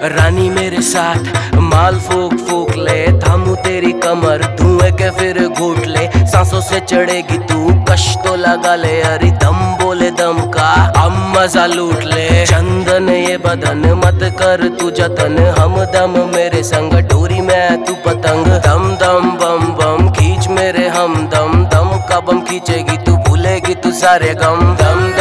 रानी मेरे साथ, माल फूक फूक ले, थामू तेरी कमर, धुएँ के फिर घूट ले, सांसों से चढ़ेगी तू, कश तो लगा ले, अरे दम बोले दम का, हम मज़ा लूट ले। चंदन, ये बदन मत कर तू जतन, हम दम मेरे संग, डोरी में तू पतंग। दम दम बम बम, खींच मेरे हम दम दम का बम खींचेगी तू, भूलेगी तू सारे गम। दम दम